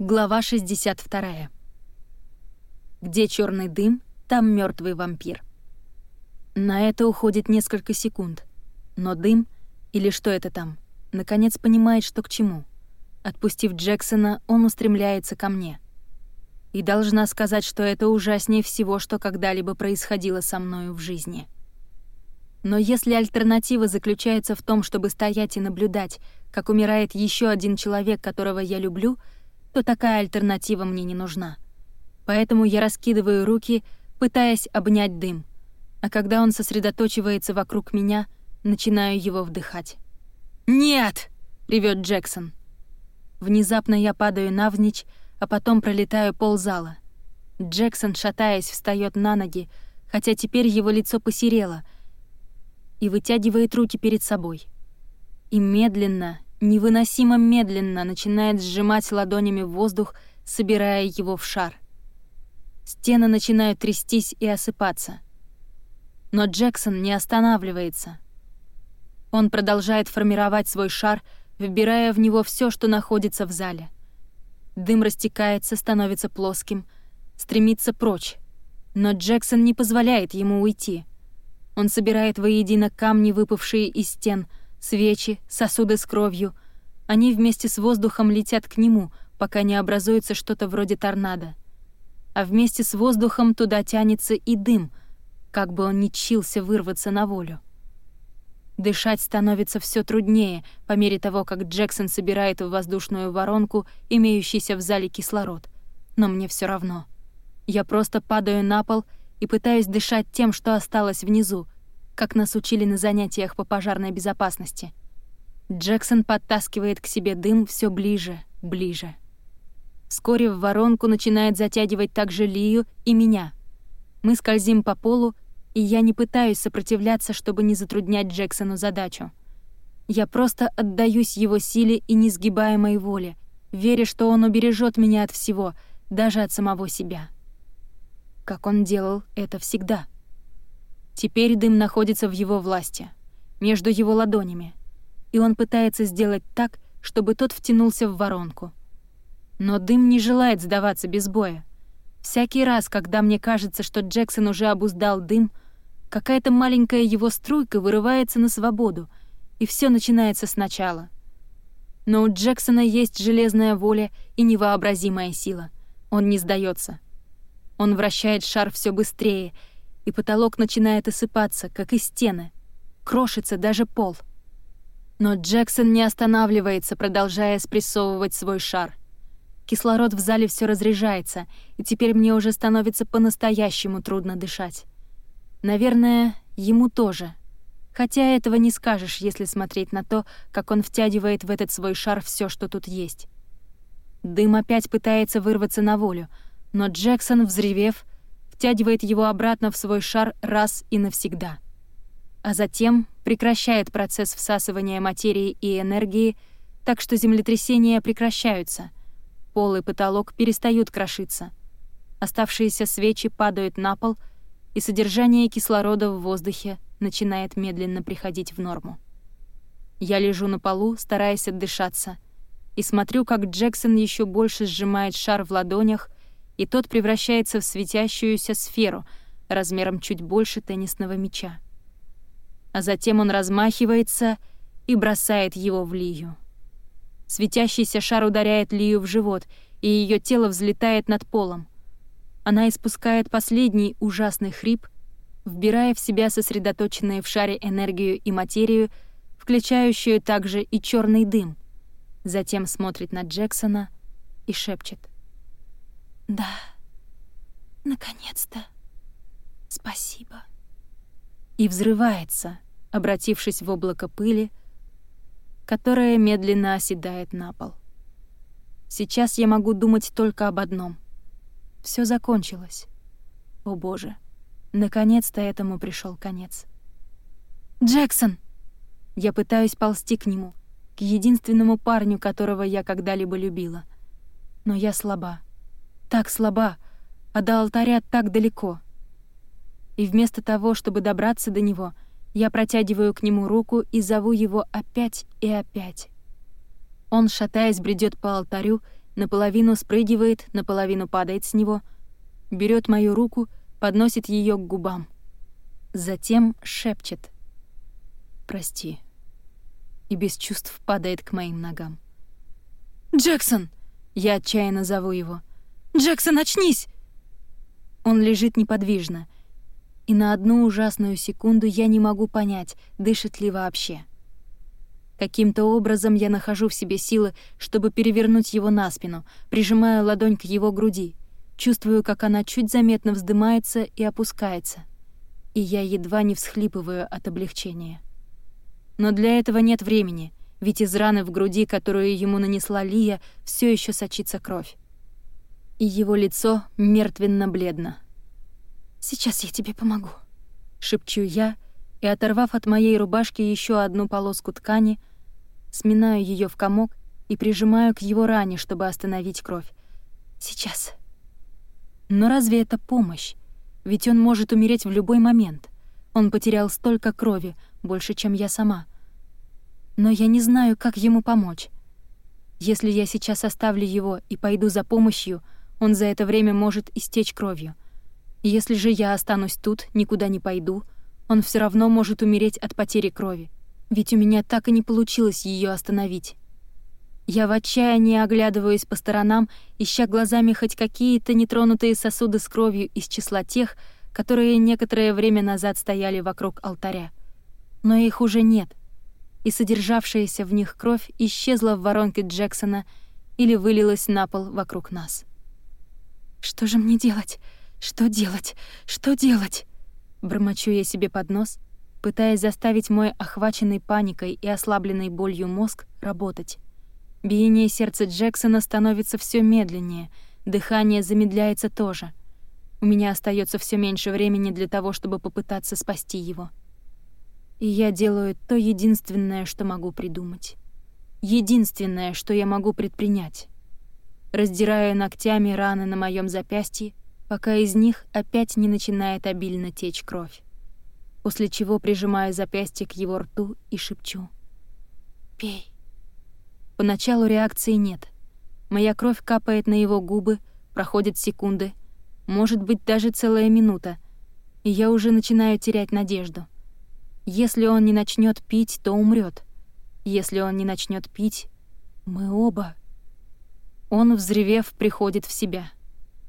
Глава 62. Где черный дым, там мертвый вампир. На это уходит несколько секунд, но дым, или что это там, наконец понимает, что к чему. Отпустив Джексона, он устремляется ко мне. И должна сказать, что это ужаснее всего, что когда-либо происходило со мною в жизни. Но если альтернатива заключается в том, чтобы стоять и наблюдать, как умирает еще один человек, которого я люблю — то такая альтернатива мне не нужна. Поэтому я раскидываю руки, пытаясь обнять дым, а когда он сосредоточивается вокруг меня, начинаю его вдыхать. «Нет!» — ревет Джексон. Внезапно я падаю навзничь, а потом пролетаю ползала. Джексон, шатаясь, встает на ноги, хотя теперь его лицо посерело, и вытягивает руки перед собой. И медленно, невыносимо медленно начинает сжимать ладонями воздух, собирая его в шар. Стены начинают трястись и осыпаться. Но Джексон не останавливается. Он продолжает формировать свой шар, вбирая в него все, что находится в зале. Дым растекается, становится плоским, стремится прочь. Но Джексон не позволяет ему уйти. Он собирает воедино камни, выпавшие из стен — свечи, сосуды с кровью. Они вместе с воздухом летят к нему, пока не образуется что-то вроде торнадо. А вместе с воздухом туда тянется и дым, как бы он ни чился вырваться на волю. Дышать становится все труднее по мере того, как Джексон собирает в воздушную воронку имеющийся в зале кислород. Но мне все равно. Я просто падаю на пол и пытаюсь дышать тем, что осталось внизу, как нас учили на занятиях по пожарной безопасности. Джексон подтаскивает к себе дым все ближе, ближе. Вскоре в воронку начинает затягивать также Лию и меня. Мы скользим по полу, и я не пытаюсь сопротивляться, чтобы не затруднять Джексону задачу. Я просто отдаюсь его силе и несгибаемой воле, веря, что он убережет меня от всего, даже от самого себя. Как он делал это всегда. Теперь дым находится в его власти, между его ладонями, и он пытается сделать так, чтобы тот втянулся в воронку. Но дым не желает сдаваться без боя. Всякий раз, когда мне кажется, что Джексон уже обуздал дым, какая-то маленькая его струйка вырывается на свободу, и все начинается сначала. Но у Джексона есть железная воля и невообразимая сила. Он не сдается. Он вращает шар все быстрее — и потолок начинает осыпаться, как и стены. Крошится даже пол. Но Джексон не останавливается, продолжая спрессовывать свой шар. Кислород в зале все разряжается, и теперь мне уже становится по-настоящему трудно дышать. Наверное, ему тоже. Хотя этого не скажешь, если смотреть на то, как он втягивает в этот свой шар все, что тут есть. Дым опять пытается вырваться на волю, но Джексон, взревев, втягивает его обратно в свой шар раз и навсегда. А затем прекращает процесс всасывания материи и энергии, так что землетрясения прекращаются. Пол и потолок перестают крошиться. Оставшиеся свечи падают на пол, и содержание кислорода в воздухе начинает медленно приходить в норму. Я лежу на полу, стараясь отдышаться, и смотрю, как Джексон еще больше сжимает шар в ладонях, и тот превращается в светящуюся сферу размером чуть больше теннисного мяча. А затем он размахивается и бросает его в Лию. Светящийся шар ударяет Лию в живот, и ее тело взлетает над полом. Она испускает последний ужасный хрип, вбирая в себя сосредоточенные в шаре энергию и материю, включающую также и черный дым. Затем смотрит на Джексона и шепчет — да, наконец-то. Спасибо. И взрывается, обратившись в облако пыли, которое медленно оседает на пол. Сейчас я могу думать только об одном. Все закончилось. О боже, наконец-то этому пришел конец. «Джексон!» Я пытаюсь ползти к нему, к единственному парню, которого я когда-либо любила. Но я слаба так слаба, а до алтаря так далеко. И вместо того, чтобы добраться до него, я протягиваю к нему руку и зову его опять и опять. Он, шатаясь, бредет по алтарю, наполовину спрыгивает, наполовину падает с него, берет мою руку, подносит ее к губам. Затем шепчет «Прости» и без чувств падает к моим ногам. «Джексон!» — я отчаянно зову его. «Джексон, очнись!» Он лежит неподвижно, и на одну ужасную секунду я не могу понять, дышит ли вообще. Каким-то образом я нахожу в себе силы, чтобы перевернуть его на спину, прижимаю ладонь к его груди, чувствую, как она чуть заметно вздымается и опускается, и я едва не всхлипываю от облегчения. Но для этого нет времени, ведь из раны в груди, которую ему нанесла Лия, все еще сочится кровь. И его лицо мертвенно-бледно. «Сейчас я тебе помогу», — шепчу я, и, оторвав от моей рубашки еще одну полоску ткани, сминаю ее в комок и прижимаю к его ране, чтобы остановить кровь. «Сейчас». Но разве это помощь? Ведь он может умереть в любой момент. Он потерял столько крови, больше, чем я сама. Но я не знаю, как ему помочь. Если я сейчас оставлю его и пойду за помощью, он за это время может истечь кровью. Если же я останусь тут, никуда не пойду, он все равно может умереть от потери крови ведь у меня так и не получилось ее остановить. Я в отчаянии оглядываюсь по сторонам, ища глазами хоть какие-то нетронутые сосуды с кровью из числа тех, которые некоторое время назад стояли вокруг алтаря. Но их уже нет, и содержавшаяся в них кровь исчезла в воронке Джексона или вылилась на пол вокруг нас. «Что же мне делать? Что делать? Что делать?» Бормочу я себе под нос, пытаясь заставить мой охваченный паникой и ослабленный болью мозг работать. Биение сердца Джексона становится все медленнее, дыхание замедляется тоже. У меня остается все меньше времени для того, чтобы попытаться спасти его. И я делаю то единственное, что могу придумать. Единственное, что я могу предпринять. Раздираю ногтями раны на моем запястье, пока из них опять не начинает обильно течь кровь после чего прижимаю запястье к его рту и шепчу. «Пей». Поначалу реакции нет. Моя кровь капает на его губы, проходят секунды, может быть, даже целая минута, и я уже начинаю терять надежду. Если он не начнет пить, то умрет. Если он не начнет пить, мы оба. Он, взревев, приходит в себя.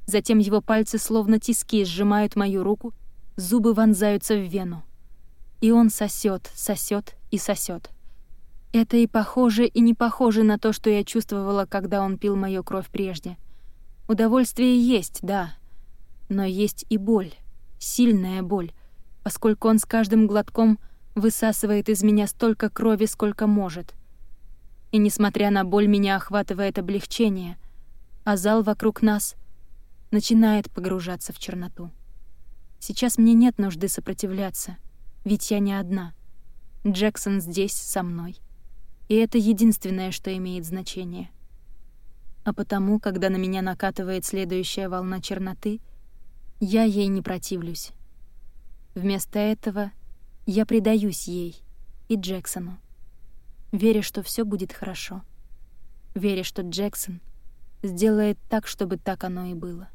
Затем его пальцы, словно тиски, сжимают мою руку, зубы вонзаются в вену. И он сосет, сосет и сосет. Это и похоже, и не похоже на то, что я чувствовала, когда он пил мою кровь прежде. Удовольствие есть, да, но есть и боль, сильная боль, поскольку он с каждым глотком высасывает из меня столько крови, сколько может. И несмотря на боль, меня охватывает облегчение, а зал вокруг нас начинает погружаться в черноту. Сейчас мне нет нужды сопротивляться — ведь я не одна. Джексон здесь, со мной. И это единственное, что имеет значение. А потому, когда на меня накатывает следующая волна черноты, я ей не противлюсь. Вместо этого я предаюсь ей и Джексону, веря, что все будет хорошо, веря, что Джексон сделает так, чтобы так оно и было.